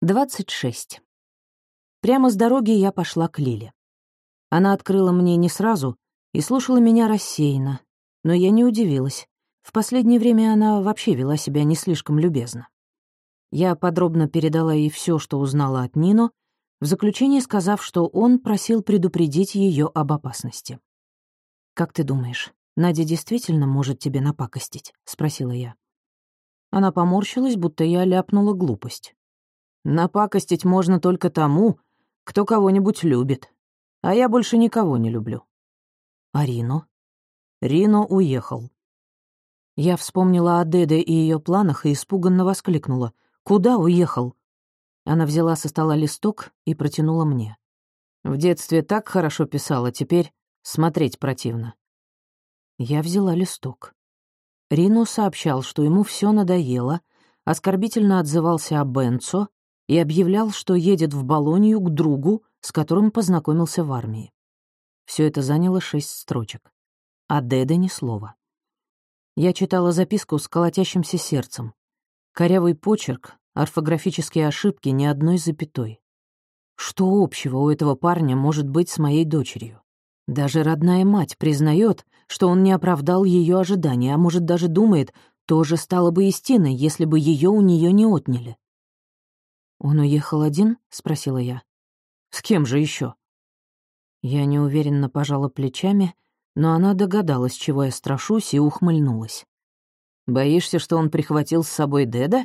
26. Прямо с дороги я пошла к Лиле. Она открыла мне не сразу и слушала меня рассеянно, но я не удивилась. В последнее время она вообще вела себя не слишком любезно. Я подробно передала ей все, что узнала от Нино, в заключение сказав, что он просил предупредить ее об опасности. «Как ты думаешь, Надя действительно может тебе напакостить?» — спросила я. Она поморщилась, будто я ляпнула глупость. Напакостить можно только тому, кто кого-нибудь любит. А я больше никого не люблю. А Рино? Рино уехал. Я вспомнила о Деде и ее планах и испуганно воскликнула. «Куда уехал?» Она взяла со стола листок и протянула мне. В детстве так хорошо писала, теперь смотреть противно. Я взяла листок. Рино сообщал, что ему все надоело, оскорбительно отзывался о Бенцо и объявлял, что едет в Болонию к другу, с которым познакомился в армии. Все это заняло шесть строчек. А Деда ни слова. Я читала записку с колотящимся сердцем. Корявый почерк, орфографические ошибки, ни одной запятой. Что общего у этого парня может быть с моей дочерью? Даже родная мать признает, что он не оправдал ее ожидания, а может даже думает, тоже стало бы истиной, если бы ее у нее не отняли. «Он уехал один?» — спросила я. «С кем же еще? Я неуверенно пожала плечами, но она догадалась, чего я страшусь, и ухмыльнулась. «Боишься, что он прихватил с собой Деда?»